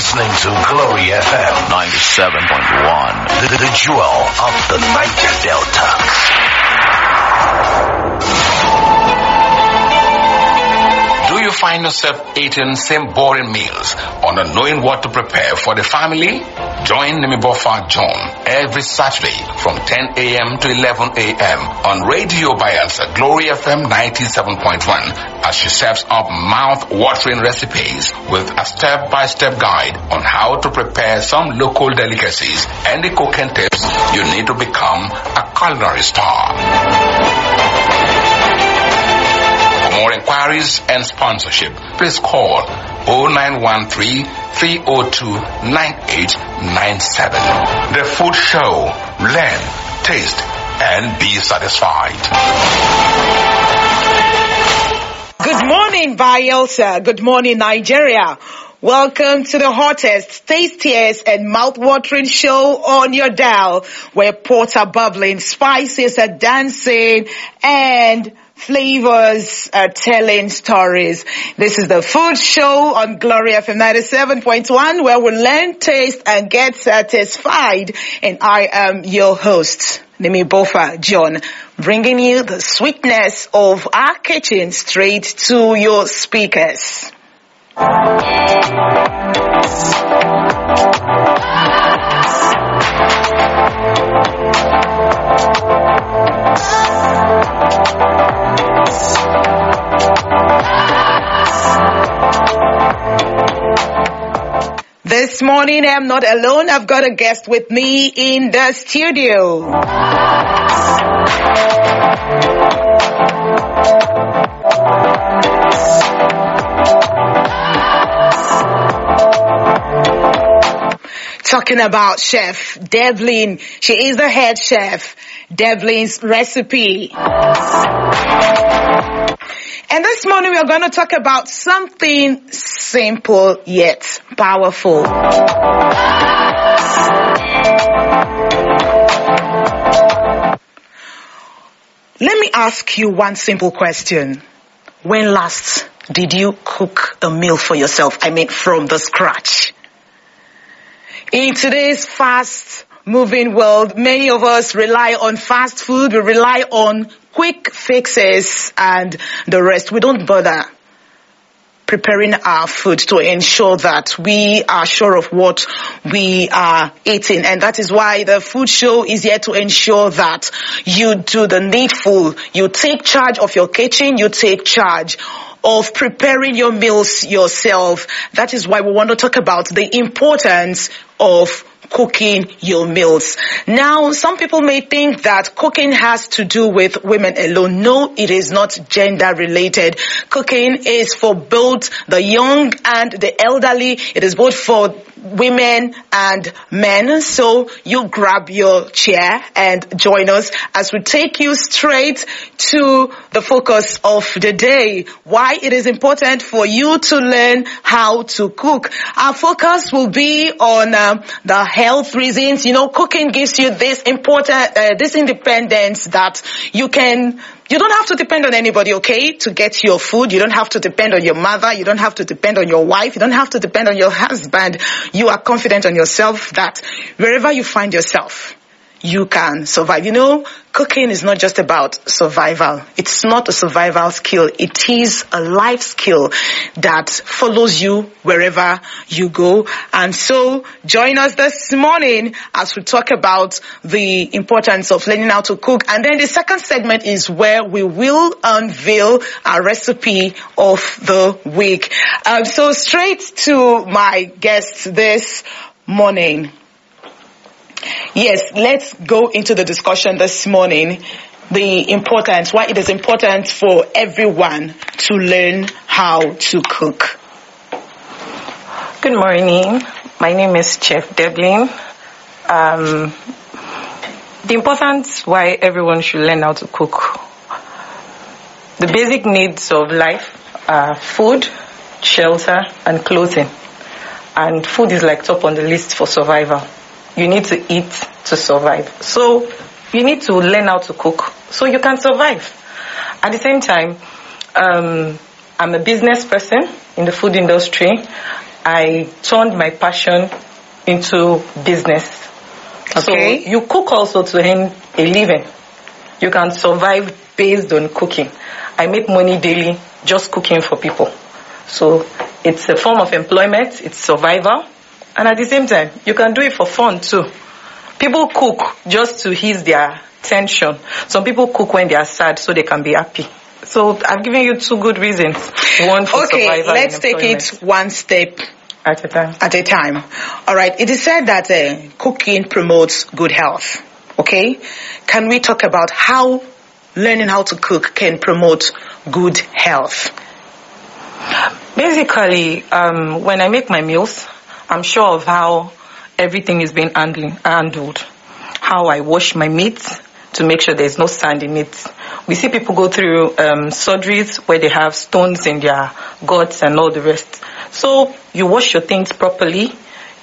listening to Glory FM 97.1. the, the jewel of the Niger Delta. Do you find yourself eating same boring meals or not knowing what to prepare for the family? Join Nimibofa John every Saturday from 10 a.m. to 11 a.m. on Radio Bayelsa Glory FM 97.1 as she serves up mouth-watering recipes with a step-by-step guide on how to prepare some local delicacies and the cooking tips you need to become a culinary star. For more inquiries and sponsorship, please call 0913-302-9897. The Food Show. Learn, taste, and be satisfied. Good morning, Bayelsa. Good morning, Nigeria. Welcome to the hottest, tastiest, and mouth-watering show on your dial, where pots are bubbling, spices are dancing, and flavors are telling stories. This is the food show on Glory FM 97.1, where we learn, taste, and get satisfied. And I am your host. Nimi Bofa John, bringing you the sweetness of our kitchen straight to your speakers. This morning I'm not alone. I've got a guest with me in the studio. Talking about Chef Devlin. She is the head chef. Devlin's recipe. And this morning we are going to talk about something simple yet powerful. Let me ask you one simple question. When last did you cook a meal for yourself? I mean, from the scratch. In today's fast moving world, many of us rely on fast food, we rely on quick fixes and the rest. We don't bother preparing our food to ensure that we are sure of what we are eating. And that is why the food show is here to ensure that you do the needful. You take charge of your kitchen, you take charge of preparing your meals yourself. That is why we want to talk about the importance of cooking your meals. Now, some people may think that cooking has to do with women alone. No, it is not gender related. Cooking is for both the young and the elderly. It is both for women and men. So you grab your chair and join us as we take you straight to the focus of the day. Why it is important for you to learn how to cook. Our focus will be on um, the health reasons. You know, cooking gives you this important, uh, this independence that you can you don't have to depend on anybody, okay, to get your food. You don't have to depend on your mother. You don't have to depend on your wife. You don't have to depend on your husband. You are confident on yourself that wherever you find yourself, you can survive. You know, cooking is not just about survival. It's not a survival skill. It is a life skill that follows you wherever you go. And so join us this morning as we talk about the importance of learning how to cook. And then the second segment is where we will unveil our recipe of the week. Um, so straight to my guests this morning. Yes, let's go into the discussion this morning. The importance, why it is important for everyone to learn how to cook. Good morning. My name is Chef Devlin. Um, the importance why everyone should learn how to cook. The basic needs of life are food, shelter, and clothing. And food is like top on the list for survival. You need to eat to survive. So you need to learn how to cook so you can survive. At the same time, um, I'm a business person in the food industry I turned my passion into business. Okay. So you cook also to earn a living. You can survive based on cooking. I make money daily just cooking for people. So it's a form of employment, it's survival, and at the same time, you can do it for fun too. People cook just to ease their tension. Some people cook when they are sad so they can be happy. So I've given you two good reasons. One for Okay, let's take it one step at a time. at a time. All right. It is said that uh, cooking promotes good health. Okay. Can we talk about how learning how to cook can promote good health? Basically, um, when I make my meals, I'm sure of how everything is being handled. How I wash my meat to make sure there's no sand in it. We see people go through um, surgeries where they have stones in their guts and all the rest. So you wash your things properly.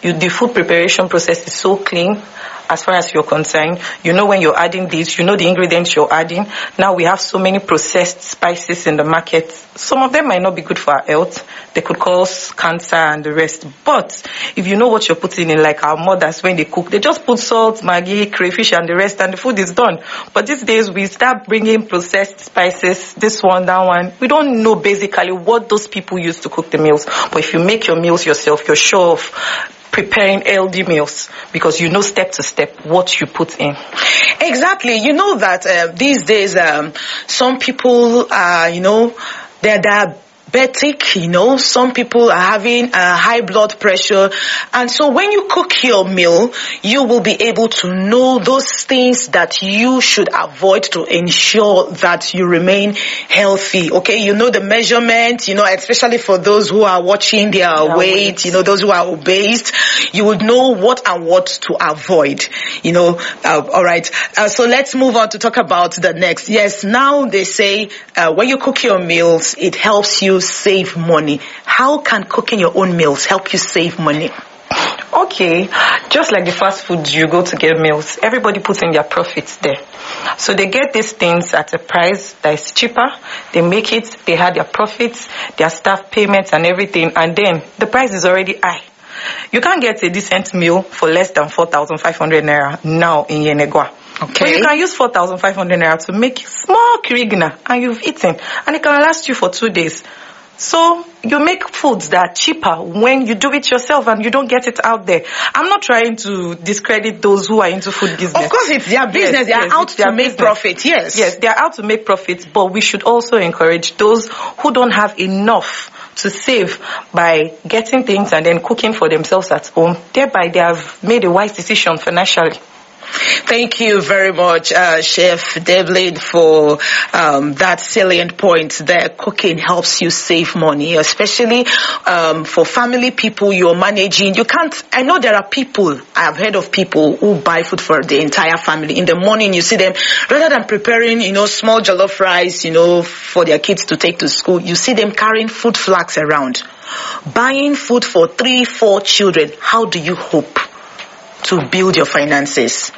You, the food preparation process is so clean as far as you're concerned. You know when you're adding this, you know the ingredients you're adding. Now we have so many processed spices in the market. Some of them might not be good for our health. They could cause cancer and the rest. But if you know what you're putting in, like our mothers when they cook, they just put salt, maggi, crayfish and the rest and the food is done. But these days we start bringing processed spices, this one, that one. We don't know basically what those people use to cook the meals. But if you make your meals yourself, you're sure of preparing healthy meals because you know step to step what you put in. Exactly. You know that uh, these days, um, some people are, you know, they're diabetic, you know, some people are having uh, high blood pressure. And so when you cook your meal, you will be able to know those things that you should avoid to ensure that you remain healthy. Okay. You know the measurement, you know, especially for those who are watching their Their weight, weight. you know, those who are obese, you would know what and what to avoid, you know. Uh, all right. Uh, so let's move on to talk about the next. Yes, now they say uh, when you cook your meals, it helps you save money. How can cooking your own meals help you save money? Okay, just like the fast food you go to get meals, everybody puts in their profits there. So they get these things at a price that is cheaper. They make it, they have their profits, their staff payments and everything, and then the price is already high. You can't get a decent meal for less than 4,500 naira now in Yenagoa. Okay. But you can use 4,500 naira to make small kirigna and you've eaten and it can last you for two days. So you make foods that are cheaper when you do it yourself and you don't get it out there. I'm not trying to discredit those who are into food business. Of course, it's their business. they are yes, out to make business. profit. Yes. Yes, they are out to make profits, but we should also encourage those who don't have enough to save by getting things and then cooking for themselves at home. Thereby, they have made a wise decision financially. Thank you very much, uh, Chef Devlin, for um, that salient point there. Cooking helps you save money, especially um, for family people you're managing. You can't, I know there are people, I've heard of people who buy food for the entire family. In the morning, you see them, rather than preparing, you know, small jollof rice, you know, for their kids to take to school, you see them carrying food flags around. Buying food for three, four children. How do you hope to build your finances?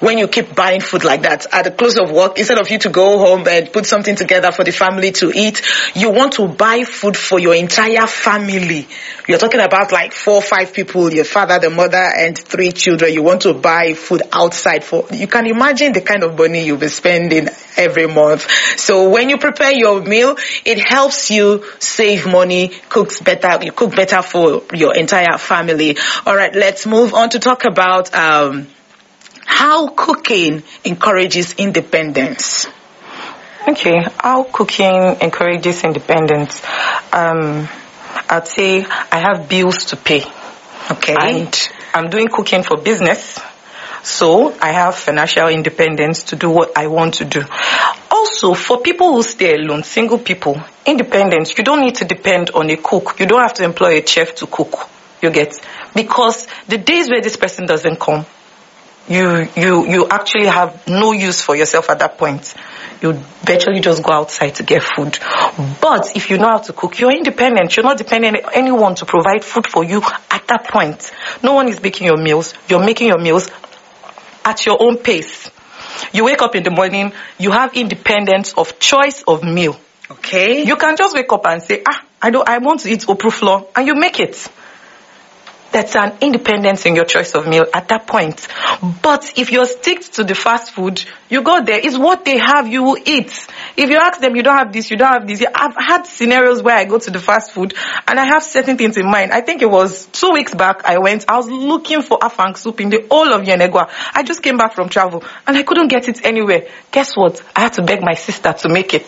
When you keep buying food like that at the close of work, instead of you to go home and put something together for the family to eat, you want to buy food for your entire family. You're talking about like four or five people, your father, the mother, and three children. You want to buy food outside for, you can imagine the kind of money you'll be spending every month. So when you prepare your meal, it helps you save money, cooks better, you cook better for your entire family. All right, let's move on to talk about, um, how cooking encourages independence. Okay, how cooking encourages independence. Um, I'd say I have bills to pay. Okay. And I'm doing cooking for business. So I have financial independence to do what I want to do. Also, for people who stay alone, single people, independence, you don't need to depend on a cook. You don't have to employ a chef to cook. You get? Because the days where this person doesn't come, you you you actually have no use for yourself at that point. You virtually just go outside to get food. But if you know how to cook, you're independent. You're not dependent on anyone to provide food for you at that point. No one is making your meals. You're making your meals at your own pace. You wake up in the morning, you have independence of choice of meal. Okay. You can just wake up and say, ah, I don't, I want to eat opru flour, and you make it. That's an independence in your choice of meal at that point. But if you're stick to the fast food, you go there. It's what they have, you will eat. If you ask them, you don't have this, you don't have this. I've had scenarios where I go to the fast food and I have certain things in mind. I think it was two weeks back I went, I was looking for afang soup in the whole of Yenagoa. I just came back from travel and I couldn't get it anywhere. Guess what? I had to beg my sister to make it.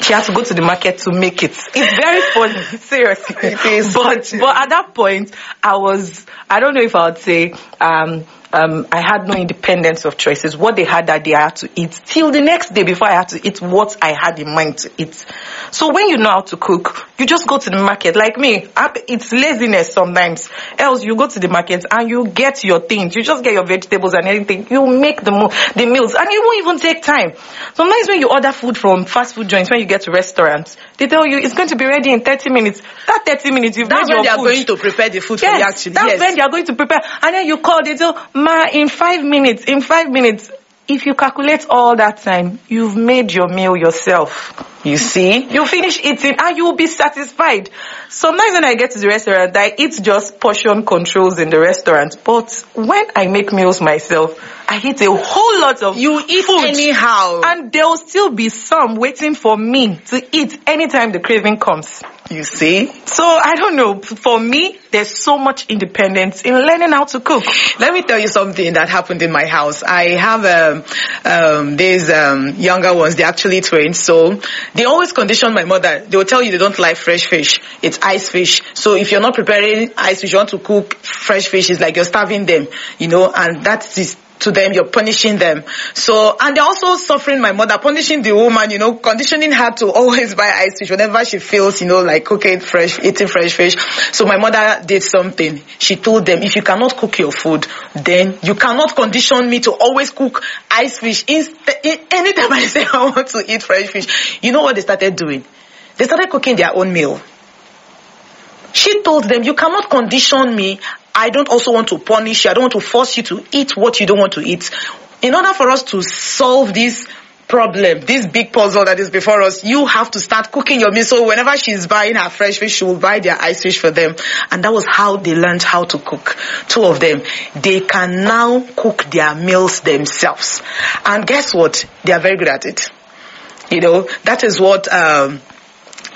She had to go to the market to make it. It's very funny, seriously. It is. But but at that point, I was I don't know if I would say um um, I had no independence of choices. What they had that day, I had to eat till the next day before I had to eat what I had in mind to eat. So when you know how to cook, you just go to the market. Like me, it's laziness sometimes. Else you go to the market and you get your things. You just get your vegetables and anything. You make the mo- the meals and it won't even take time. Sometimes when you order food from fast food joints, when you get to restaurants, they tell you it's going to be ready in 30 minutes. That 30 minutes, you've That's made when they are going to prepare the food for you Yes, actually. that's yes. when they are going to prepare. And then you call, they tell, ma, in five minutes, in five minutes, if you calculate all that time, you've made your meal yourself. you see? You finish eating and you will be satisfied. Sometimes when I get to the restaurant, I eat just portion controls in the restaurant. But when I make meals myself, I eat a whole lot of You eat food. anyhow. And there will still be some waiting for me to eat anytime the craving comes. you see? So I don't know. For me, there's so much independence in learning how to cook. Let me tell you something that happened in my house. I have um, um, these um, younger ones. They're actually twins, so they always condition my mother. They will tell you they don't like fresh fish. It's ice fish. So if you're not preparing ice fish, you want to cook fresh fish. It's like you're starving them, you know. And that is to them, you're punishing them. So, and they're also suffering my mother, punishing the woman, you know, conditioning her to always buy ice fish whenever she feels, you know, like cooking fresh, eating fresh fish. So my mother did something. She told them, if you cannot cook your food, then you cannot condition me to always cook ice fish. Inst- in- anytime I say I want to eat fresh fish, you know what they started doing? They started cooking their own meal. She told them, you cannot condition me. I don't also want to punish you. I don't want to force you to eat what you don't want to eat. In order for us to solve this problem, this big puzzle that is before us, you have to start cooking your meal. So whenever she's buying her fresh fish, she will buy their ice fish for them. And that was how they learned how to cook. Two of them. They can now cook their meals themselves. And guess what? They are very good at it. You know, that is what, um,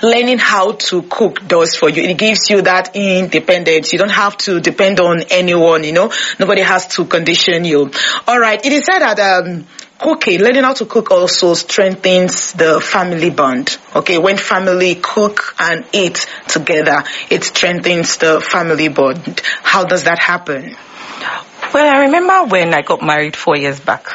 learning how to cook does for you. It gives you that independence. You don't have to depend on anyone, you know. Nobody has to condition you. All right. It is said that um, cooking, learning how to cook also strengthens the family bond. Okay. When family cook and eat together, it strengthens the family bond. How does that happen? Well, I remember when I got married four years back.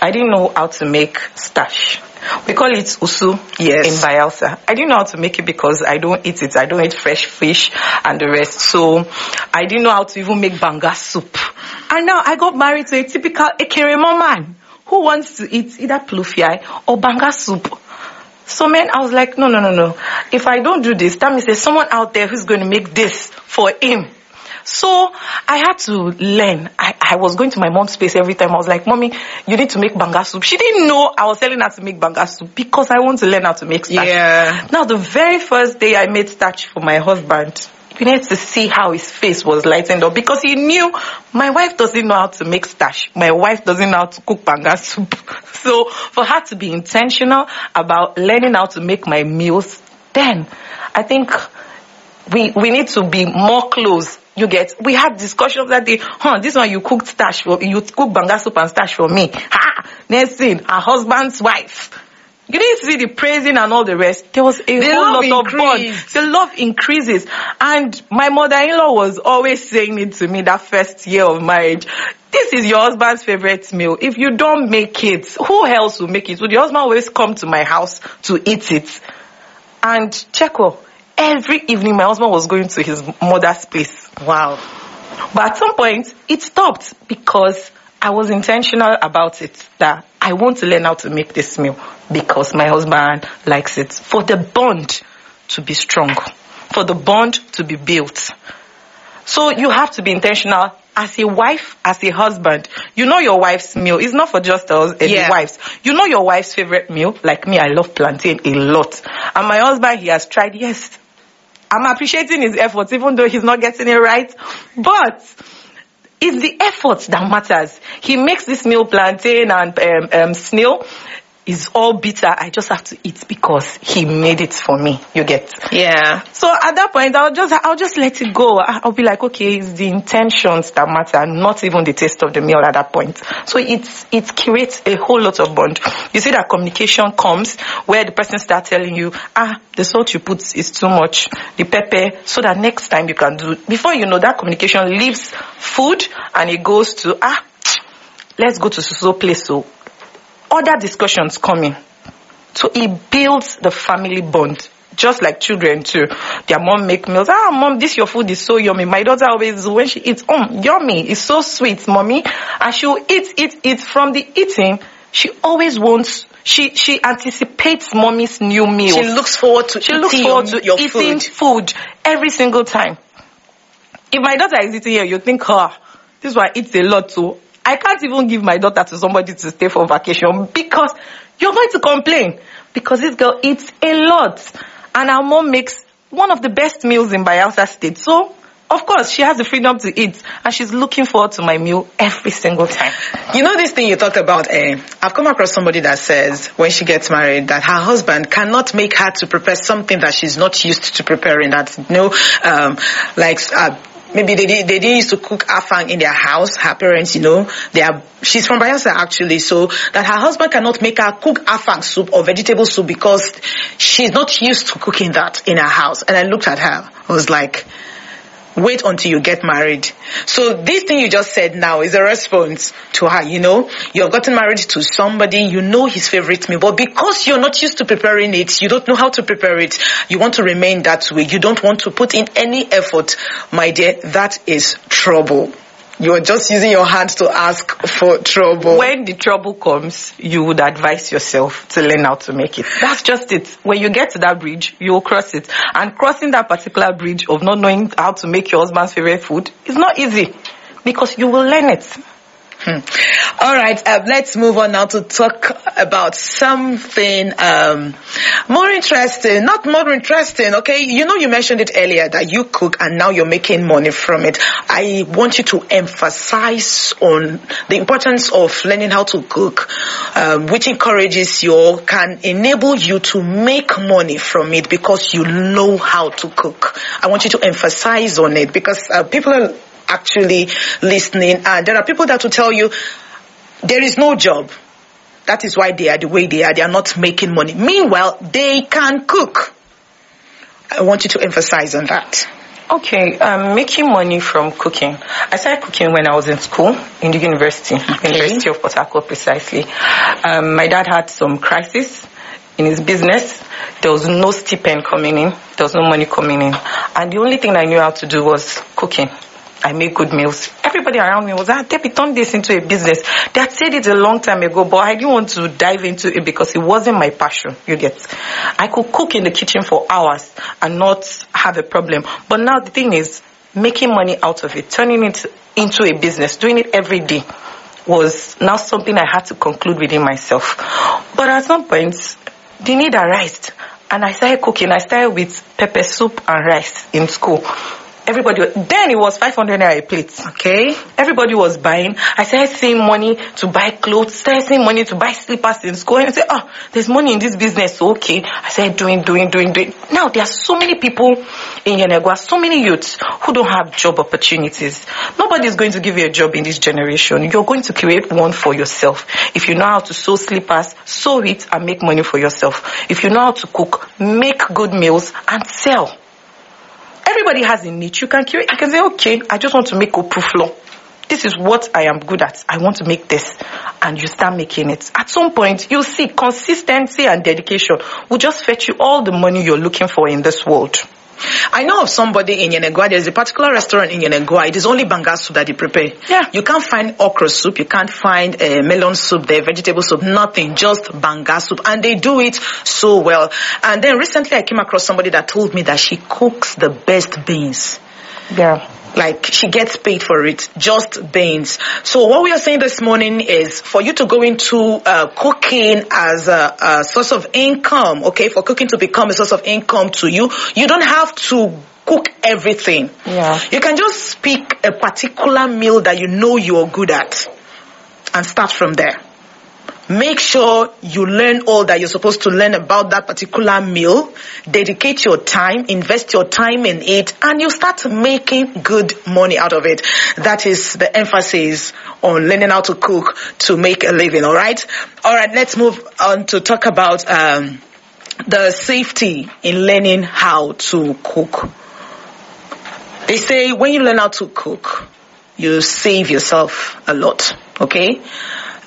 I didn't know how to make starch. We call it usu Yes. in Bayelsa. I didn't know how to make it because I don't eat it. I don't eat fresh fish and the rest. So I didn't know how to even make banga soup. And now I got married to a typical Ekeremo man who wants to eat either plufia or banga soup. So man, I was like, no, no, no, no. If I don't do this, that means there's someone out there who's going to make this for him. So I had to learn. I, I was going to my mom's place every time. I was like, mommy, you need to make banga soup. She didn't know I was telling her to make banga soup because I want to learn how to make starch. Yeah. Now the very first day I made starch for my husband, you need to see how his face was lightened up because he knew my wife doesn't know how to make starch. My wife doesn't know how to cook banga soup. So for her to be intentional about learning how to make my meals, then I think we we need to be more close. You get we had discussions that day, huh, this one you cooked starch for you cook banga soup and starch for me. Ha next thing, her husband's wife. You didn't see the praising and all the rest. There was a The whole lot of bond. The love increases. And my mother-in-law was always saying it to me that first year of marriage. This is your husband's favorite meal. If you don't make it, who else will make it? Would your husband always come to my house to eat it? And Checo, oh, every evening my husband was going to his mother's place. Wow. But at some point, it stopped because I was intentional about it that I want to learn how to make this meal because my husband likes it. For the bond to be strong, for the bond to be built. So you have to be intentional as a wife, as a husband. You know your wife's meal. It's not for just us, uh, Yeah. the wives. You know your wife's favorite meal. Like me, I love plantain a lot. And my husband, he has tried, yes, I'm appreciating his efforts, even though he's not getting it right. But it's the effort that matters. He makes this meal plantain and um, um, snail. Is all bitter. I just have to eat because he made it for me. You get. Yeah. So at that point, I'll just I'll just let it go. I'll be like, okay, it's the intentions that matter, not even the taste of the meal at that point. So it's it creates a whole lot of bond. You see that communication comes where the person starts telling you, ah, the salt you put is too much, the pepper, so that next time you can do. Before you know, that communication leaves food and it goes to ah, let's go to so place. So other discussions coming. So it builds the family bond. Just like children too. Their mom make meals. Ah, mom, this your food is so yummy. My daughter always, when she eats, oh, yummy. It's so sweet, mommy. And she'll eat, eat, eat. From the eating, she always wants, she, she anticipates mommy's new meal. She looks forward to She eating looks forward to your eating food. food every single time. If my daughter is eating here, you think, ah, this one eats a lot too. I can't even give my daughter to somebody to stay for vacation because you're going to complain because this girl eats a lot. And our mom makes one of the best meals in Bayelsa State. So, of course, she has the freedom to eat and she's looking forward to my meal every single time. You know this thing you talked about, eh? I've come across somebody that says when she gets married that her husband cannot make her to prepare something that she's not used to preparing. That you know, um, like uh, maybe they did, they didn't used to cook afang in their house. Her parents, you know, they are. She's from Bayelsa actually, so that her husband cannot make her cook afang soup or vegetable soup because she's not used to cooking that in her house. And I looked at her, I was like wait until you get married. So this thing you just said now is a response to her, you know, you've gotten married to somebody, you know his favorite meal, but because you're not used to preparing it, you don't know how to prepare it, you want to remain that way, you don't want to put in any effort, my dear, that is trouble. You're just using your hands to ask for trouble. When the trouble comes, you would advise yourself to learn how to make it. That's just it. When you get to that bridge, you will cross it. And crossing that particular bridge of not knowing how to make your husband's favorite food is not easy because you will learn it. Hmm. All right, um, let's move on now to talk about something um, more interesting. Not more interesting, okay? You know, you mentioned it earlier that you cook and now you're making money from it. I want you to emphasize on the importance of learning how to cook, um, which encourages you, can enable you to make money from it because you know how to cook. I want you to emphasize on it because uh, people are actually listening and there are people that will tell you there is no job. That is why they are the way they are. They are not making money. Meanwhile, they can cook. I want you to emphasize on that. Okay, um, making money from cooking. I started cooking when I was in school in the university, University of Port Harcourt precisely. Um, my dad had some crisis in his business. There was no stipend coming in. There was no money coming in. And the only thing I knew how to do was cooking. I make good meals. Everybody around me was, ah, Debbie, turn this into a business. They had said it a long time ago, but I didn't want to dive into it because it wasn't my passion, you get. I could cook in the kitchen for hours and not have a problem. But now the thing is, making money out of it, turning it into a business, doing it every day was now something I had to conclude within myself. But at some point, the need arised and I started cooking. I started with pepper soup and rice in school. Everybody, then it was 500 naira a plate. Okay? Everybody was buying. I started seeing money to buy clothes, started seeing money to buy slippers in school. And I said, oh, there's money in this business. So, okay. I started doing, doing, doing, doing. Now, there are so many people in Yenagoa, so many youths who don't have job opportunities. Nobody is going to give you a job in this generation. You're going to create one for yourself. If you know how to sew slippers, sew it and make money for yourself. If you know how to cook, make good meals and sell. Everybody has a niche. You can create, you can say, okay, I just want to make opal flour. This is what I am good at. I want to make this. And you start making it. At some point, you'll see consistency and dedication will just fetch you all the money you're looking for in this world. I know of somebody in Yenagoa. There's a particular restaurant in Yenagoa. It is only banga soup that they prepare. Yeah. You can't find okra soup. You can't find uh, melon soup there, vegetable soup, nothing. Just banga soup. And they do it so well. And then recently I came across somebody that told me that she cooks the best beans. Yeah. Like she gets paid for it, just beans. So what we are saying this morning is for you to go into uh, cooking as a, a source of income, okay, for cooking to become a source of income to you, you don't have to cook everything. Yeah. You can just pick a particular meal that you know you're good at and start from there. Make sure you learn all that you're supposed to learn about that particular meal. Dedicate your time, invest your time in it, and you start making good money out of it. That is the emphasis on learning how to cook to make a living, alright? Alright, let's move on to talk about um, the safety in learning how to cook. They say when you learn how to cook, you save yourself a lot, okay?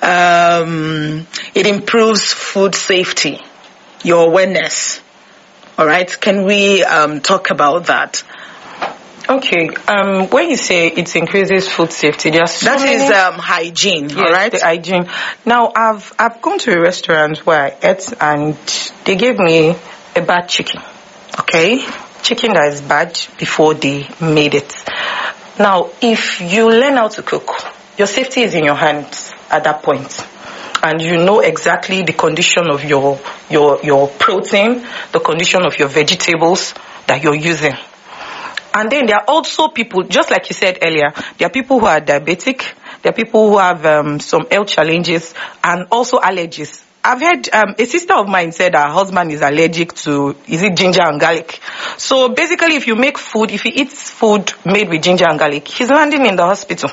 Um, it improves food safety, your awareness. All right, can we um, talk about that? Okay. Um, when you say it increases food safety, there's so That is many- um, hygiene. Yes, all right. the hygiene. Now, I've I've gone to a restaurant where I ate and they gave me a bad chicken. okay. Chicken that is bad before they made it. Now, if you learn how to cook, your safety is in your hands at that point. And you know exactly the condition of your your your protein, the condition of your vegetables that you're using. And then there are also people, just like you said earlier, there are people who are diabetic, there are people who have um, some health challenges and also allergies. I've heard um, a sister of mine said her husband is allergic to, is it ginger and garlic? So basically if you make food, if he eats food made with ginger and garlic, he's landing in the hospital.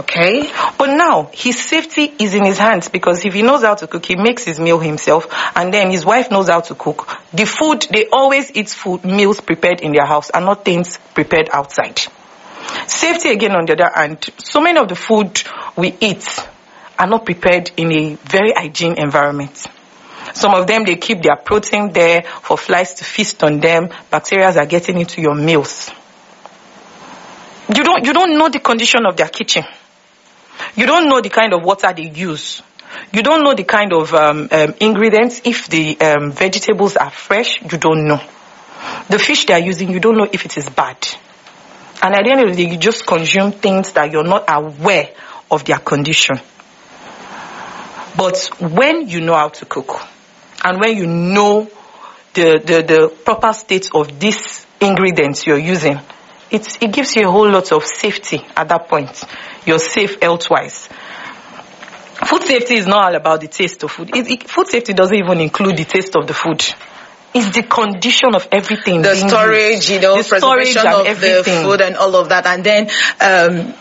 Okay. But now his safety is in his hands because if he knows how to cook, he makes his meal himself, and then his wife knows how to cook. The food they always eat food meals prepared in their house and not things prepared outside. Safety again on the other hand, so many of the food we eat are not prepared in a very hygiene environment. Some of them they keep their protein there for flies to feast on them. Bacteria are getting into your meals. You don't you don't know the condition of their kitchen. You don't know the kind of water they use. You don't know the kind of um, um, ingredients. If the um, vegetables are fresh, you don't know. The fish they are using, you don't know if it is bad. And at the end of the day, you just consume things that you're not aware of their condition. But when you know how to cook, and when you know the, the, the proper state of these ingredients you're using, it, it gives you a whole lot of safety at that point. You're safe health-wise. Food safety is not all about the taste of food. It, it, food safety doesn't even include the taste of the food. It's the condition of everything. The storage, used. you know, the storage preservation and of everything. the food and all of that. And then um,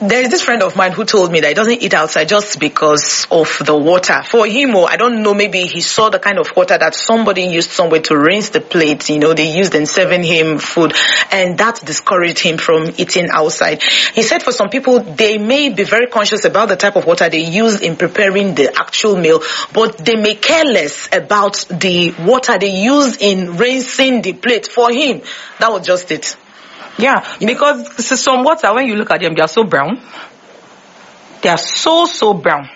there is this friend of mine who told me that he doesn't eat outside just because of the water. For him, or I don't know, maybe he saw the kind of water that somebody used somewhere to rinse the plate. You know, they used in serving him food, and that discouraged him from eating outside. He said for some people, they may be very conscious about the type of water they use in preparing the actual meal, but they may care less about the water they use in rinsing the plate. For him, that was just it. Yeah, because s- some water, when you look at them, they are so brown. They are so, so brown.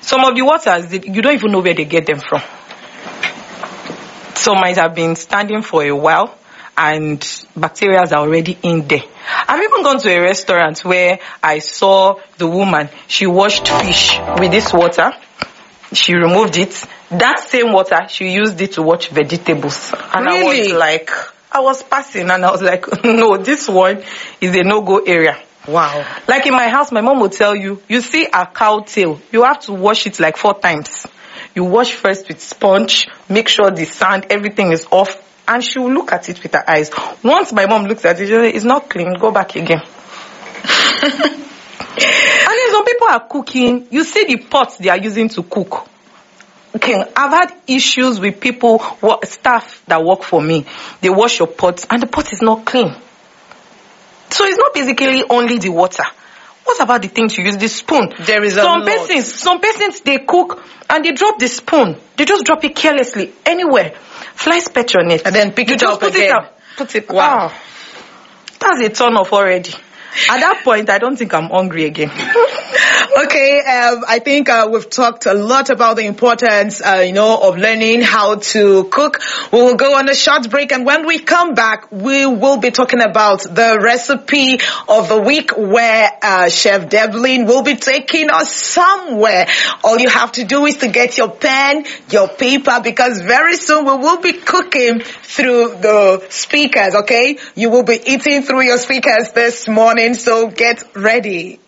Some of the waters, you don't even know where they get them from. Some might have been standing for a while and bacteria are already in there. I've even gone to a restaurant where I saw the woman, she washed fish with this water. She removed it. That same water, she used it to wash vegetables. And I Really? was like, I was passing and I was like, no, this one is a no-go area. Wow. Like in my house, my mom will tell you, you see a cow tail, you have to wash it like four times. You wash first with sponge, make sure the sand, everything is off, and she will look at it with her eyes. Once my mom looks at it, she'll say, it's not clean, go back again. and then some people are cooking, you see the pots they are using to cook. Okay, I've had issues with people, staff that work for me. They wash your pots and the pot is not clean. So it's not basically only the water. What about the things you use? The spoon. There is a some lot. persons. Some persons they cook and they drop the spoon. They just drop it carelessly anywhere. Flies perch on it And then pick You it just up put again. It up, put it. Wow. Wow. That's a turn off already. At that point, I don't think I'm hungry again. Okay, um, I think uh, we've talked a lot about the importance, uh, you know, of learning how to cook. We will go on a short break, and when we come back, we will be talking about the recipe of the week, where uh, Chef Devlin will be taking us somewhere. All you have to do is to get your pen, your paper, because very soon we will be cooking through the speakers. Okay, you will be eating through your speakers this morning, so get ready.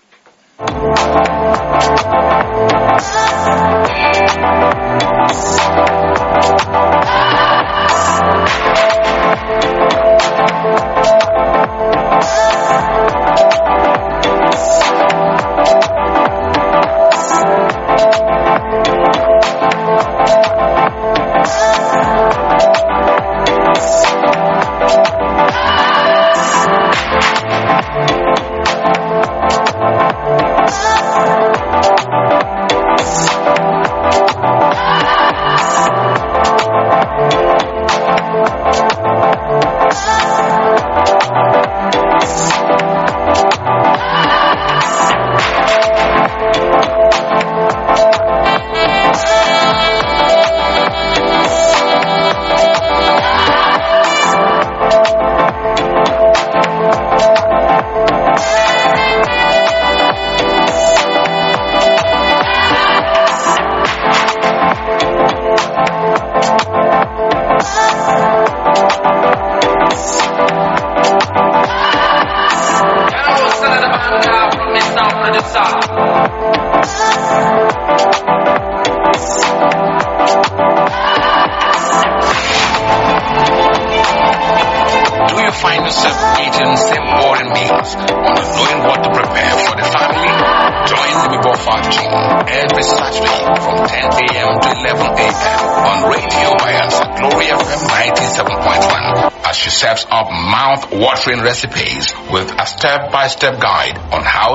Step-by-step guide on how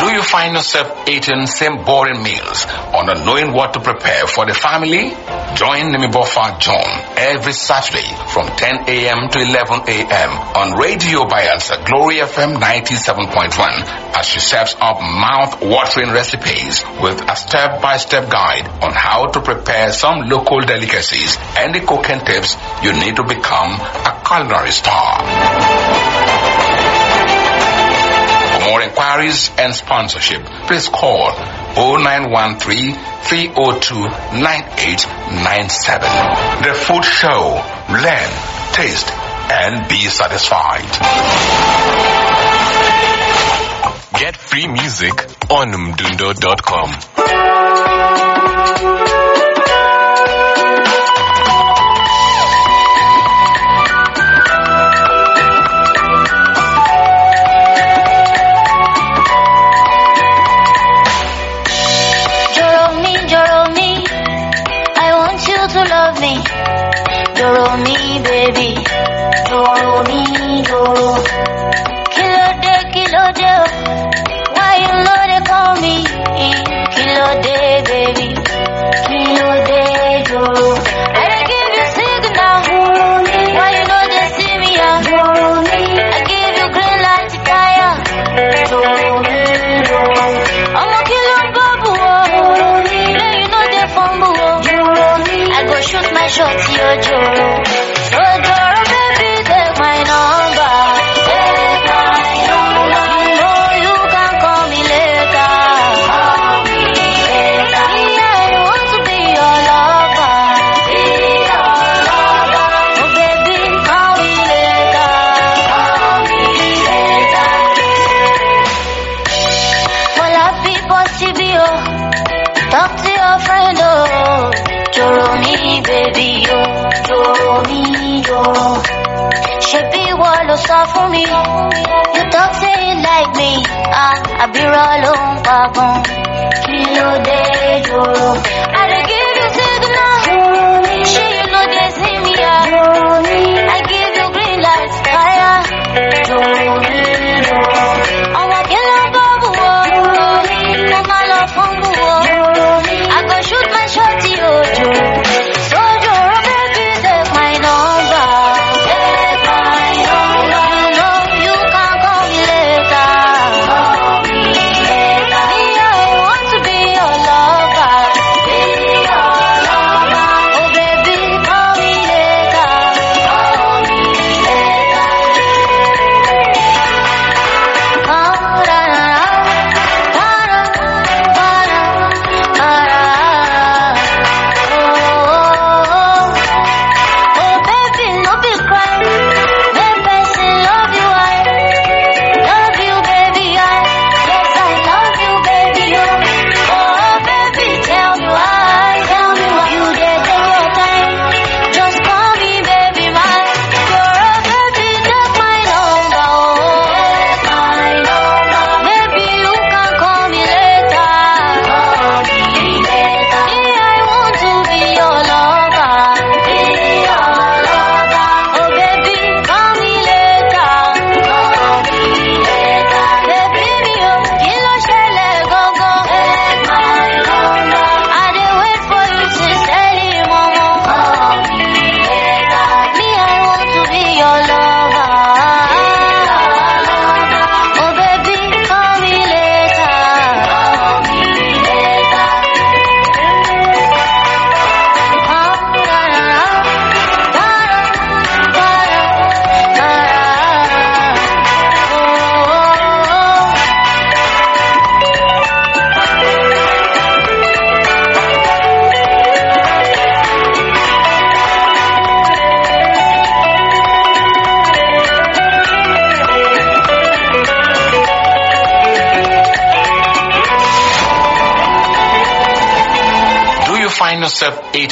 do you find yourself eating same boring meals or not knowing what to prepare for the family? Join Nimibofa John every Saturday from 10 a.m. to 11 a.m. on Radio Bayelsa Glory FM 97.1 as she serves up mouth-watering recipes with a step-by-step guide on how to prepare some local delicacies and the cooking tips you need to become a culinary star. More inquiries and sponsorship, please call 0913 302 9897. The Food Show. Learn, taste, and be satisfied. Get free music on mdundo.com. shoot my fún mi. You talk say like me. Ah, ń pa gan. Kí ló dé joro?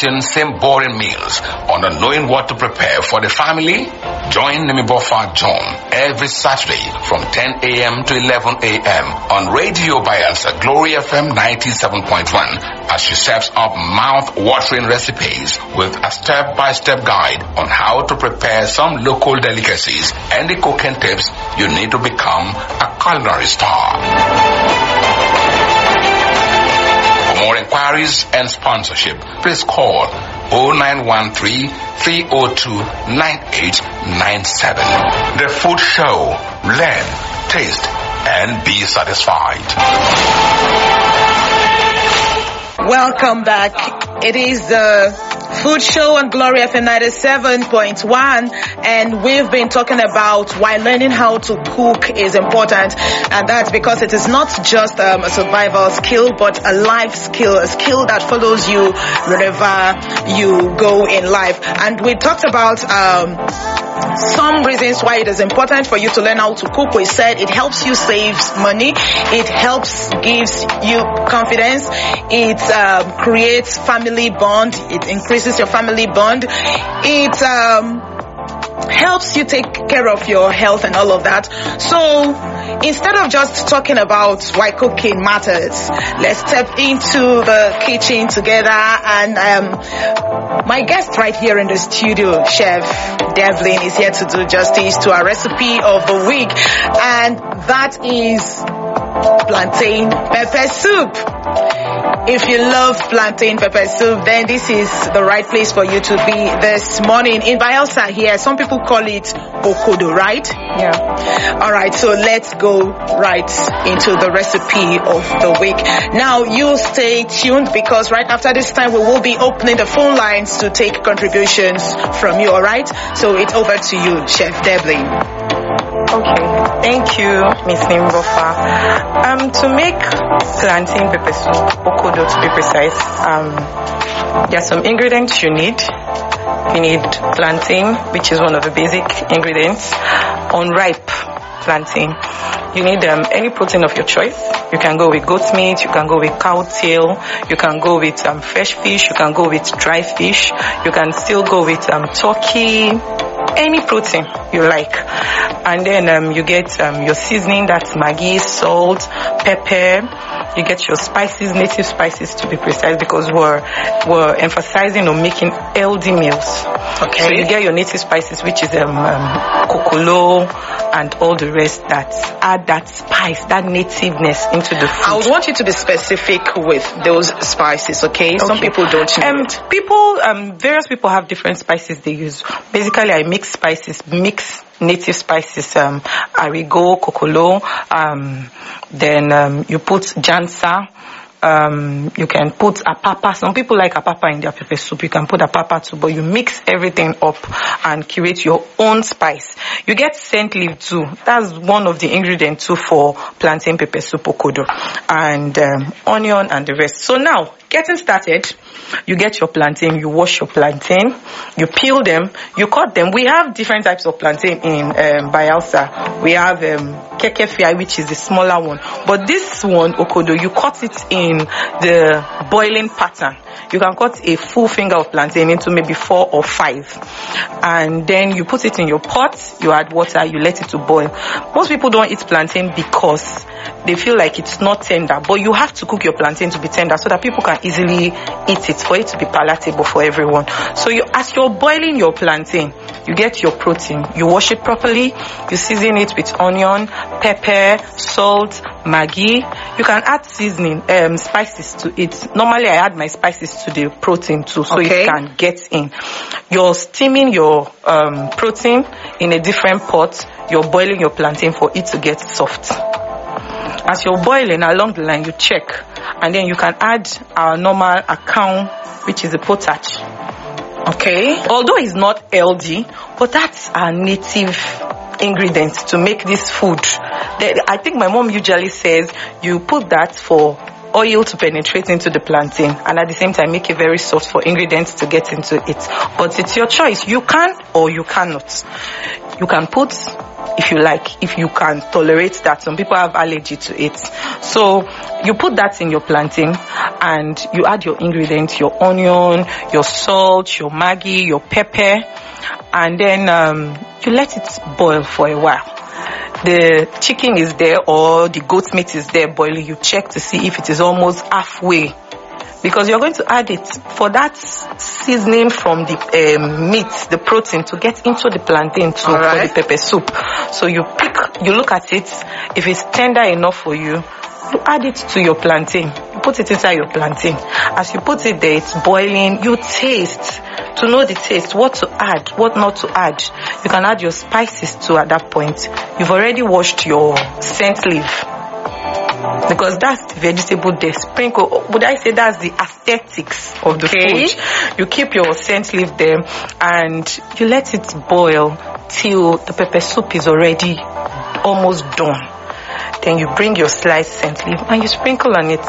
Eating same boring meals or not knowing what to prepare for the family? Join Nimibofa John every Saturday from 10 a.m. to 11 a.m. on Radio Bayelsa Glory FM 97.1 as she serves up mouth-watering recipes with a step-by-step guide on how to prepare some local delicacies and the cooking tips you need to become a culinary star. More inquiries and sponsorship, please call 0913-302-9897. The Food Show. Learn, taste, and be satisfied. Welcome back. It is the food show on Glory FM 97.1 and we've been talking about why learning how to cook is important and that's because it is not just um, a survival skill but a life skill, a skill that follows you wherever you go in life. And we talked about um, some reasons why it is important for you to learn how to cook. We said it helps you save money. It helps, gives you confidence. It um, creates family bond. It increases your family bond. It um, helps you take care of your health and all of that. So instead of just talking about why cooking matters, let's step into the kitchen together and um, my guest right here in the studio, Chef Devlin, is here to do justice to our recipe of the week and that is plantain pepper soup. If you love plantain pepper soup, then this is the right place for you to be this morning. In Bayelsa here, some people call it okodo, right? Yeah. All right, so let's go right into the recipe of the week. Now, you stay tuned because right after this time, we will be opening the phone lines to take contributions from you, all right? So it's over to you, Chef Devlin. Okay. Thank you, Miss Nimbofa. Um, to make plantain pepper soup, okodo to be precise, um, there are some ingredients you need. You need plantain, which is one of the basic ingredients, unripe plantain. You need um, any protein of your choice. You can go with goat meat, you can go with cow tail, you can go with um, fresh fish, you can go with dry fish, you can still go with um, turkey, any protein you like. And then um, you get um, your seasoning, that's Maggi, salt, pepper. You get your spices, native spices to be precise, because we're we're emphasizing on making healthy meals. Okay. So you get your native spices, which is um, um kokolo and all the rest that add that spice, that nativeness into the food. I would want you to be specific with those spices, okay? Some people don't know Um, people, um, various people have different spices they use. Basically, I mix spices, mix native spices, um, arigo, kokolo, um, then um, you put jansa. Um, you can put a apapa. Some people like a apapa in their pepper soup. You can put a apapa too, but you mix everything up and create your own spice. You get scent leaf too. That's one of the ingredients too for plantain pepper soup okodo, and um, onion and the rest. So now, getting started, you get your plantain, you wash your plantain, you peel them, you cut them. We have different types of plantain in um, Bayelsa. We have um, kekefia, which is the smaller one, but this one okodo, you cut it in the boiling pattern. You can cut a full finger of plantain into maybe four or five, and then you put it in your pot. You add water, you let it to boil. Most people don't eat plantain because they feel like it's not tender, but you have to cook your plantain to be tender so that people can easily eat it for it to be palatable for everyone. So you, as you're boiling your plantain, you get your protein, you wash it properly, you season it with onion, pepper, salt, maggi. You can add seasoning, um, spices to it. Normally I add my spices to the protein too, so Okay. it can get in. You're steaming your um, protein in a different pot. You're boiling your plantain for it to get soft. As you're boiling along the line, you check, and then you can add our normal account, which is a potash. Okay. Although it's not healthy, but that's our native ingredient to make this food. I think my mom usually says you put that for oil to penetrate into the plantain and at the same time make it very soft for ingredients to get into it. But it's your choice. You can or you cannot. You can put if you like, if you can tolerate that. Some people have allergy to it. So you put that in your plantain and you add your ingredients, your onion, your salt, your maggi, your pepper, and then um, you let it boil for a while the chicken is there or the goat meat is there boiling, you check to see if it is almost halfway. Because you're going to add it for that seasoning from the um, meat, the protein to get into the plantain to, Alright. for the pepper soup. So you pick, you look at it. If it's tender enough for you, you add it to your plantain. You put it inside your plantain. As you put it there, it's boiling. You taste to know the taste, what to add, what not to add. You can add your spices too at that point. You've already washed your scent leaf because that's the vegetable there. Sprinkle, would I say that's the aesthetics of the Okay. food? You keep your scent leaf there and you let it boil till the pepper soup is already almost done. Then you bring your sliced scent leaf and you sprinkle on it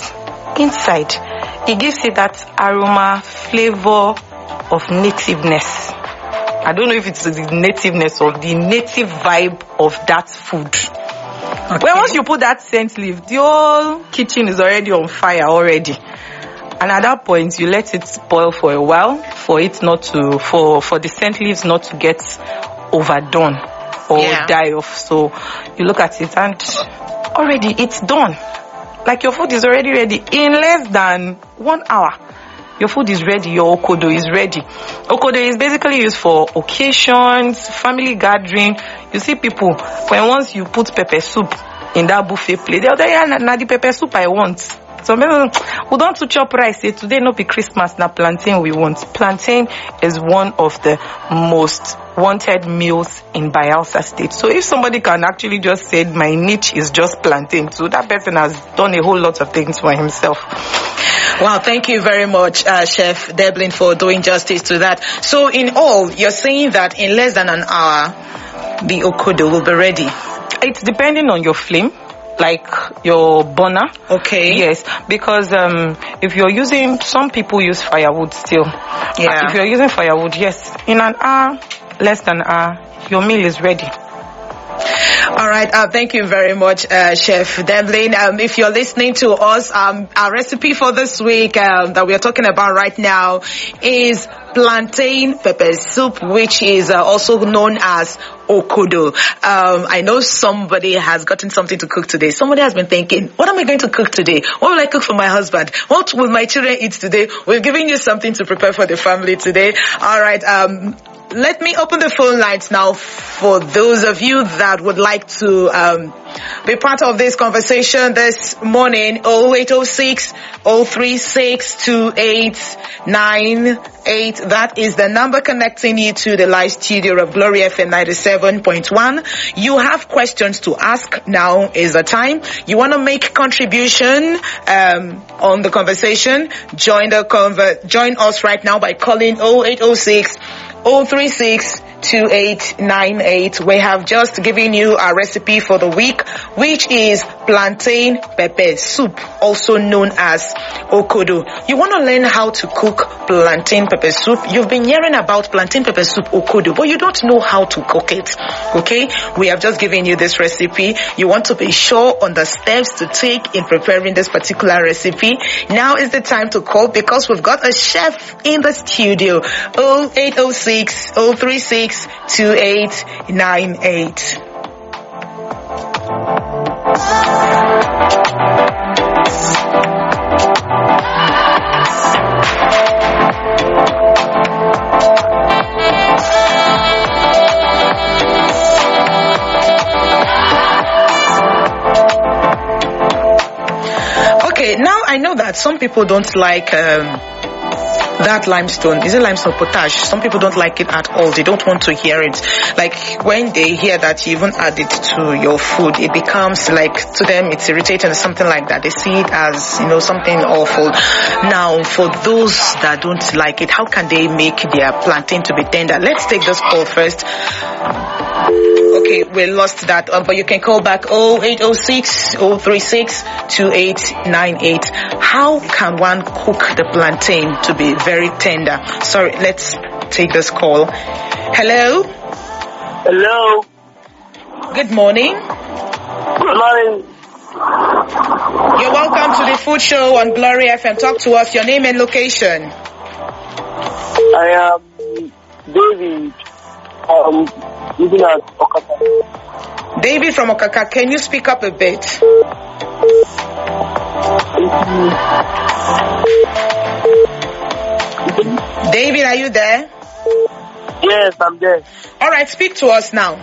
inside. It gives it that aroma, flavor of nativeness. I don't know if it's the nativeness or the native vibe of that food. Well, once you put that scent leaf, the whole kitchen is already on fire already. And at that point, you let it boil for a while for it not to, for, for the scent leaves not to get overdone or Yeah. die off. So you look at it and already it's done. Like your food is already ready in less than one hour. Your food is ready. Your okodo is ready. Okodo is basically used for occasions, family gathering. You see people when once you put pepper soup in that buffet plate, they'll tell you, "Ah, na, na the pepper soup I want. So maybe we don't to chop rice. Say today no be Christmas, na plantain we want. Plantain is one of the most wanted meals in Bayelsa State. So if somebody can actually just say my niche is just plantain, so that person has done a whole lot of things for himself. Wow, thank you very much, uh, Chef Devlin, for doing justice to that. So, in all, you're saying that in less than an hour, the okodo will be ready. It's depending on your flame, like your burner. Okay. Yes, because um, if you're using, some people use firewood still. Yeah. Uh, if you're using firewood, yes, in an hour, less than an hour, your meal is ready. All right. Uh, thank you very much, uh, Chef Devlin. Um, if you're listening to us, um, our recipe for this week um, that we are talking about right now is plantain pepper soup, which is uh, also known as okodo. Um, I know somebody has gotten something to cook today. Somebody has been thinking, what am I going to cook today? What will I cook for my husband? What will my children eat today? We're giving you something to prepare for the family today. All right. Um, let me open the phone lines now for those of you that would like to um, be part of this conversation this morning. 0806 036 2898. That is the number connecting you to the live studio of Glory FM 97.1. You have questions to ask. Now is the time. You want to make contribution um, on the conversation? Join the conver- join us right now by calling 0806 036 2898. We have just given you our recipe for the week, which is plantain pepper soup, also known as okodo. You want to learn how to cook plantain pepper soup? You've been hearing about plantain pepper soup okodo, but you don't know how to cook it. Okay? We have just given you this recipe. You want to be sure on the steps to take in preparing this particular recipe. Now is the time to call because we've got a chef in the studio. 0806 036 2898. Okay, now I know that some people don't like um, that limestone. Is it limestone potash? Some people don't like it at all. They don't want to hear it. Like when they hear that you even add it to your food, it becomes like to them it's irritating or something like that. They see it as you know something awful. Now, for those that don't like it, how can they make their plantain to be tender? Let's take this call first. Okay, we lost that, uh, but you can call back 0806 036 2898. How can one cook the plantain to be very tender? Sorry, let's take this call. Hello, Hello. good morning. Good morning. You're welcome to the food show on Glory FM. Talk to us, your name and location. I am David. Um, living at Okaka. David from Okaka, can you speak up a bit? David, are you there? Yes, I'm there. All right, speak to us now.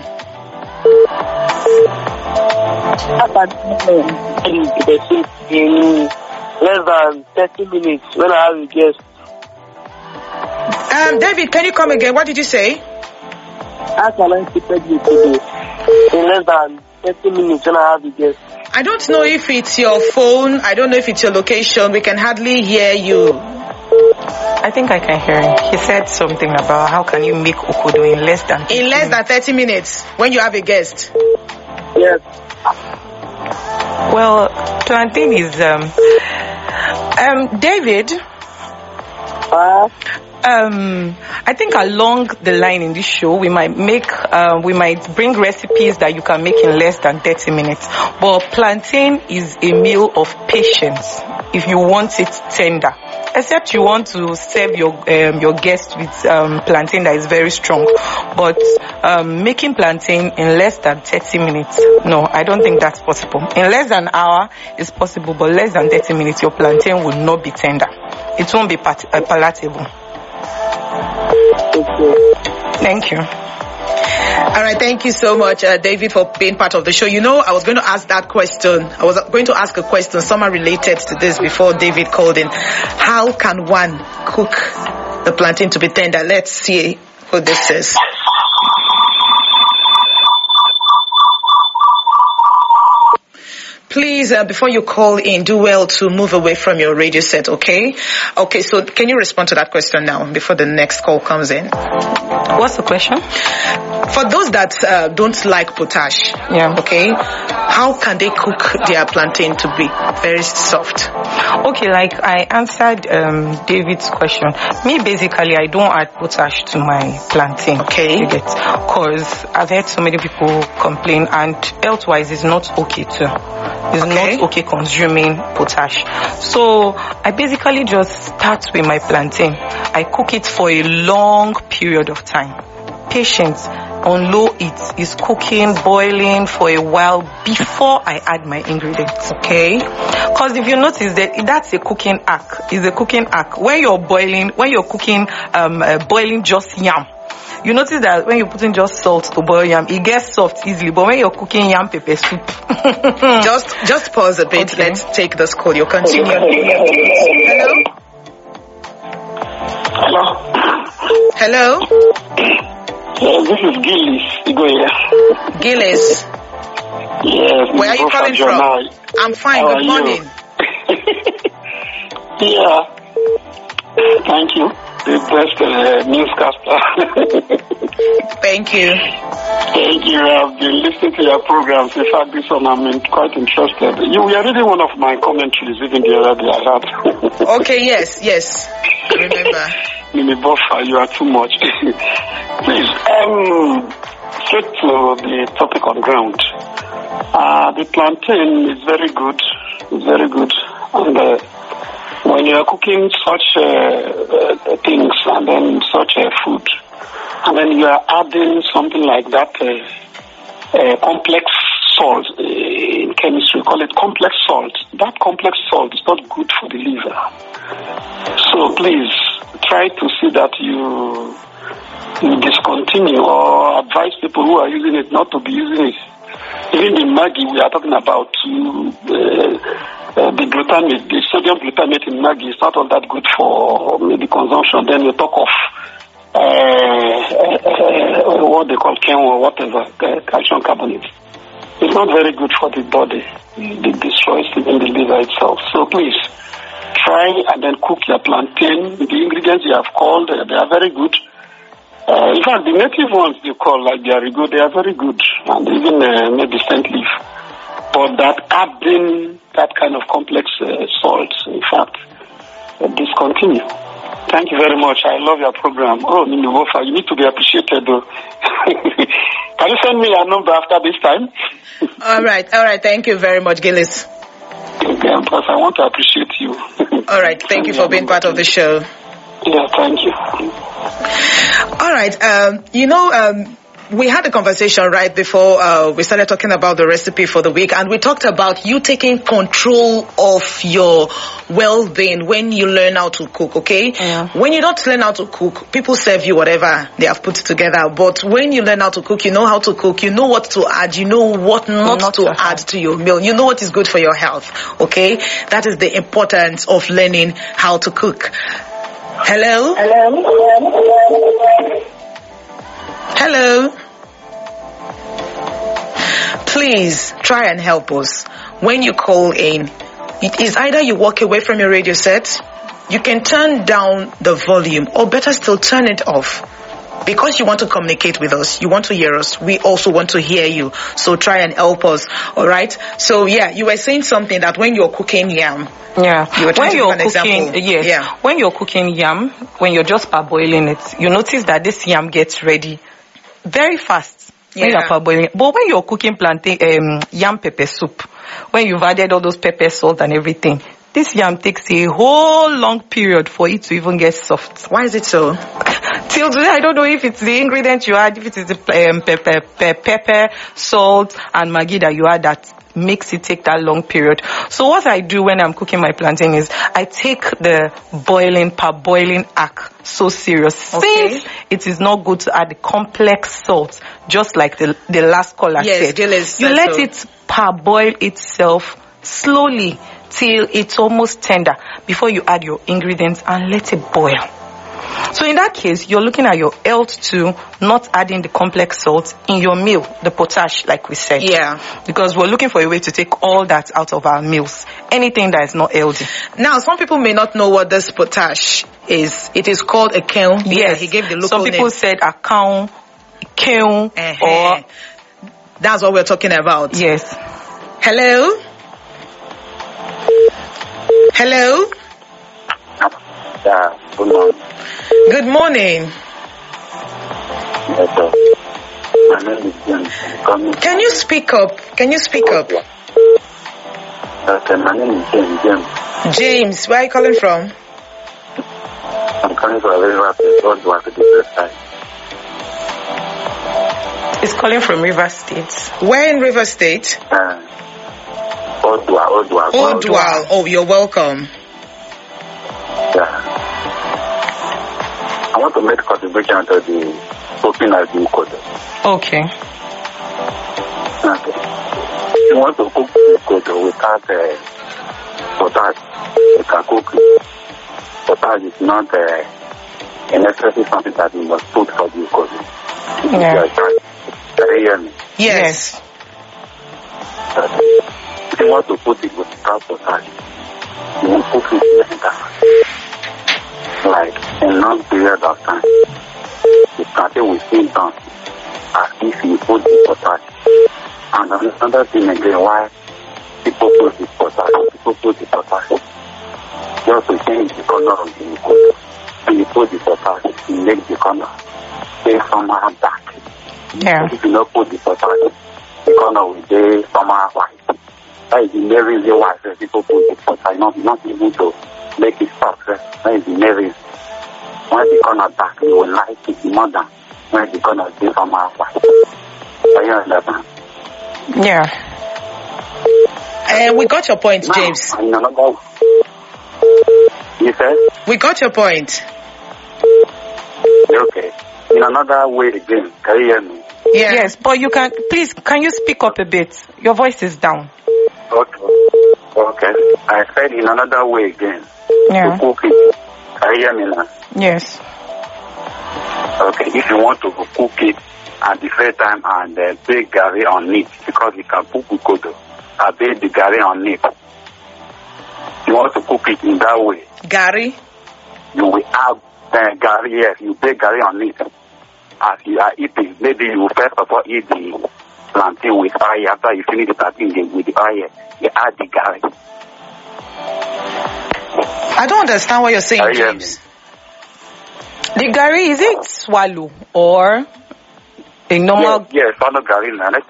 I can the seat in less than 30 minutes when I have a guest. Um, David, can you come again? What did you say? How can I prepare you today in less than 30 minutes when I have a guest? I don't know if it's your phone. I don't know if it's your location. We can hardly hear you. I think I can hear him. He said something about how can you make okodo in less than In less than 30 minutes when you have a guest. Yes. Well, plantain is um um David. Uh, Um, I think along the line in this show, we might make, uh, we might bring recipes that you can make in less than 30 minutes. But plantain is a meal of patience if you want it tender. Except you want to serve your um, your guest with um, plantain that is very strong. But um, making plantain in less than 30 minutes, no, I don't think that's possible. In less than an hour is possible, but less than 30 minutes, your plantain will not be tender. It won't be pat- uh, palatable. Thank you. All right, thank you so much, uh, David, for being part of the show. You know, I was going to ask that question. I was going to ask a question, somehow related to this before David called in. How can one cook the plantain to be tender? Let's see who this is. Please, uh, before you call in, do well to move away from your radio set, okay? Okay, so can you respond to that question now before the next call comes in? What's the question? For those that uh, don't like potash, Yeah. okay, how can they cook their plantain to be very soft? Okay, like I answered um, David's question. Me, basically, I don't add potash to my plantain. Okay. Because I've heard so many people complain, and health-wise, it's not okay too. It's Okay. not okay consuming potash. So I basically just start with my plantain. I cook it for a long period of time. Patience on low heat is cooking, boiling for a while before I add my ingredients. Okay. Because if you notice that that's a cooking act, is a cooking act. When you're boiling, when you're cooking, um, uh, boiling just yam, you notice that when you're putting just salt to boil yam, it gets soft easily. But when you're cooking yam pepper soup, Just just pause a bit. Okay. Let's take this call. You continue. Hello? Hello. Hello? This is Gillis Igoya. Gillis. Yes. Where are you calling from? I'm fine. How Good morning. yeah. Thank you. The best uh, newscaster. Thank you. Thank you. I've been listening to your programs. In fact, this one I'm in- quite interested. You were reading one of my commentaries even the other day I had. Okay, yes, yes. I remember. Mimi Buffer, you are too much. Please, um, straight to the topic on ground. Uh, the plantain is very good. It's very good. And uh, when you are cooking such uh, uh, things and then such a food, and then you are adding something like that uh, uh, complex salt in chemistry, we call it complex salt. That complex salt is not good for the liver. So please try to see that you you discontinue or advise people who are using it not to be using it. Even the Maggi we are talking about, uh, uh, the glutamate, the sodium glutamate in Maggi is not all that good for maybe consumption. Then you talk of uh, uh, uh, what they call chem or whatever, uh, calcium carbonate. It's not very good for the body. It destroys even the liver itself. So please, try and then cook your plantain. The ingredients you have called, they are very good. Uh, in fact, the native ones you call like Garigo, they are very good, and even uh, maybe scent leaf. But that adding that kind of complex uh, salts, in fact, uh, discontinue. Thank you very much. I love your program. Oh, Minubofa, you need to be appreciated. Can you send me a number after this time? All right, all right. Thank you very much, Gillis. Okay, because I want to appreciate you. All right, thank you for being part of the show. Yeah, thank you. All right. Um, you know, um, we had a conversation right before uh, we started talking about the recipe for the week, and we talked about you taking control of your well-being when you learn how to cook. Okay, Yeah. when you don't learn how to cook, people serve you whatever they have put together. But when you learn how to cook, you know how to cook. You know what to add. You know what not, Not to to add to your meal. You know what is good for your health. Okay, that is the importance of learning how to cook. Hello. Hello. Please try and help us. When you call in, it is either you walk away from your radio set, you can turn down the volume, or better still, turn it off. Because you want to communicate with us, you want to hear us, we also want to hear you. So try and help us, alright? So yeah, you were saying something that when you're cooking yam, Yeah. You were trying when to you're give cooking, example. yes. Yeah. When you're cooking yam, when you're just parboiling it, you notice that this yam gets ready very fast. When you're parboiling. But when you're cooking plantain, um, yam pepper soup, when you've added all those pepper, salt and everything, this yam takes a whole long period for it to even get soft. why is it so? Till today, I don't know if it's the ingredient you add, if it is the um, pepper, pe- pepper, salt, and maggi that you add that makes it take that long period. So what I do when I'm cooking my plantain is I take the boiling, parboiling act so serious. Okay. Since it is not good to add the complex salt, just like the, the last caller Yes, said. Gilles you let so. it parboil itself slowly till it's almost tender before you add your ingredients and let it boil. So in that case, you're looking at your health too, not adding the complex salt in your meal, the potash, like we said. Yeah. Because we're looking for a way to take all that out of our meals. Anything that is not healthy. Now, some people may not know what this potash is. It is called a kiln. Yeah, he gave the local Some people name. said account, kiln, Uh-huh. or That's what we're talking about. yes. Hello? Hello? Yeah, good morning. Good morning. My name is James. Can you speak up? Can you speak up? Okay, my name is James. James. James, where are you calling from? I'm coming from a very rapid road to the first time. It's calling from River State. Where in River State? Uh, Odua, Odua. Odwal. Oh, you're welcome. Yeah. I want to make contribution to the cooking as you code. Okay. Okay. You want to cook the code without uh, potash, you can cook it. Potash is not uh, a necessary something that you must put for the code. Yeah. Can you hear me? Yes. If you want to put it without potash, you will put it later. Like a long period of time. The plantain will still done as if you put the potash. And another thing again, why people put the potash, people put the potash just to change the color of the liquid. When you put the potash, you make the color stay somehow dark. Yeah. If you not put the potash, the color will be somehow white. That is the main reason why people put the potash, not, not even to make it soft. eh. That is the main reason. When the color dark, you will like it more than when the color is somehow white. Can you understand? Yeah. And we got your point, Now, James. in another, you said? We got your point. Okay. In another way again, can you hear me? Yeah. Yes, but you can please can you speak up a bit? Your voice is down. Okay. Okay. I said in another way again. Yeah. To cook it. Can you hear me now? Yes. Okay. If you want to cook it at the same time and uh, bake gari on it, because you can cook with kodo, I bake the gari on it. You want to cook it in that way, gari? you will add uh, gari, yes, you bake gari on it. as you are eating, maybe you first of all eat the plantain with oil. After you finish the plantain with the oil, you add the garlic. I don't understand what you're saying, Are you James. The gari, is it swallow or a normal? Yes, yes, follow garlic. now. That,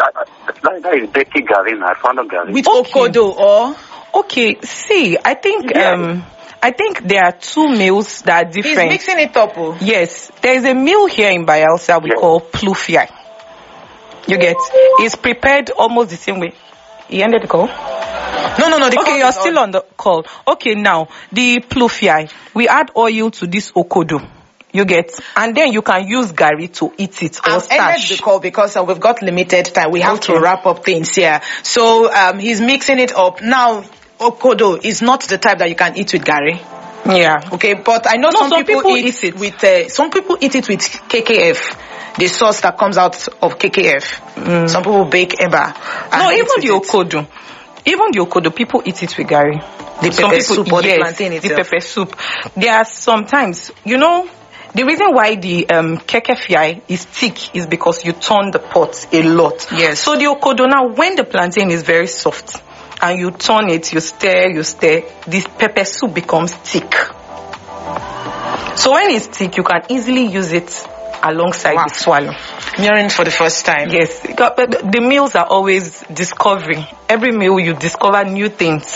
that, that is baking garlic. now. Follow garlic. With Okay. okodo or Okay, see, I think Yeah. um, I think there are two meals that are he's different. mixing it up. Oh. Yes, there is a meal here in Bayelsa we Yeah. call plufia. You get? It's prepared almost the same way. He ended the call. No, no, no. The Okay, you're still on the call. Okay, now the plufia. We add oil to this okodo. You get, and then you can use gari to eat it or I've ended the call because uh, we've got limited time. We have to wrap up things here. So um, he's mixing it up. Now, okodo is not the type that you can eat with gari. Yeah. Okay, but I know No, some, some people, people eat, eat it. with uh, some people eat it with KKF, the sauce that comes out of KKF. Some people bake eba. No, even the it. okodo. Even the okodo, people eat it with gari. The Some pepper soup or the yes, the itself. pepper soup. There are sometimes, you know, the reason why the um, kekefia is thick is because you turn the pot a lot. Yes. So the okodo now, when the plantain is very soft and you turn it, you stir, you stir, this pepper soup becomes thick. So when it's thick, you can easily use it alongside Wow. the swallow. Hearing for the first time. Yes, the meals are always discovery. Every meal you discover new things.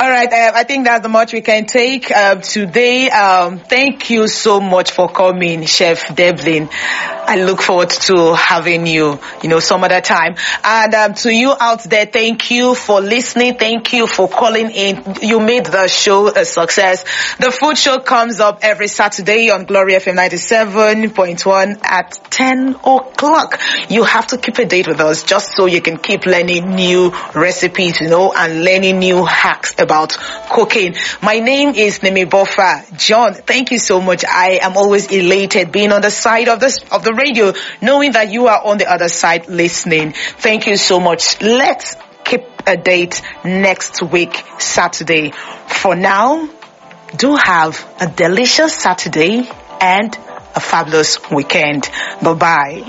All right, um, I think that's the much we can take um, today. Um, thank you so much for coming, Chef Devlin. I look forward to having you, you know, some other time. And um, to you out there, thank you for listening. Thank you for calling in. You made the show a success. The food show comes up every Saturday on Glory FM 97.1 at 10 o'clock. You have to keep a date with us just so you can keep learning new recipes, you know, and learning new hacks about cooking. My name is Nimibofa John. Thank you so much. I am always elated being on the side of this, of the radio, knowing that you are on the other side listening. Thank you so much. Let's keep a date next week, Saturday. For now, do have a delicious Saturday and a fabulous weekend. Bye bye.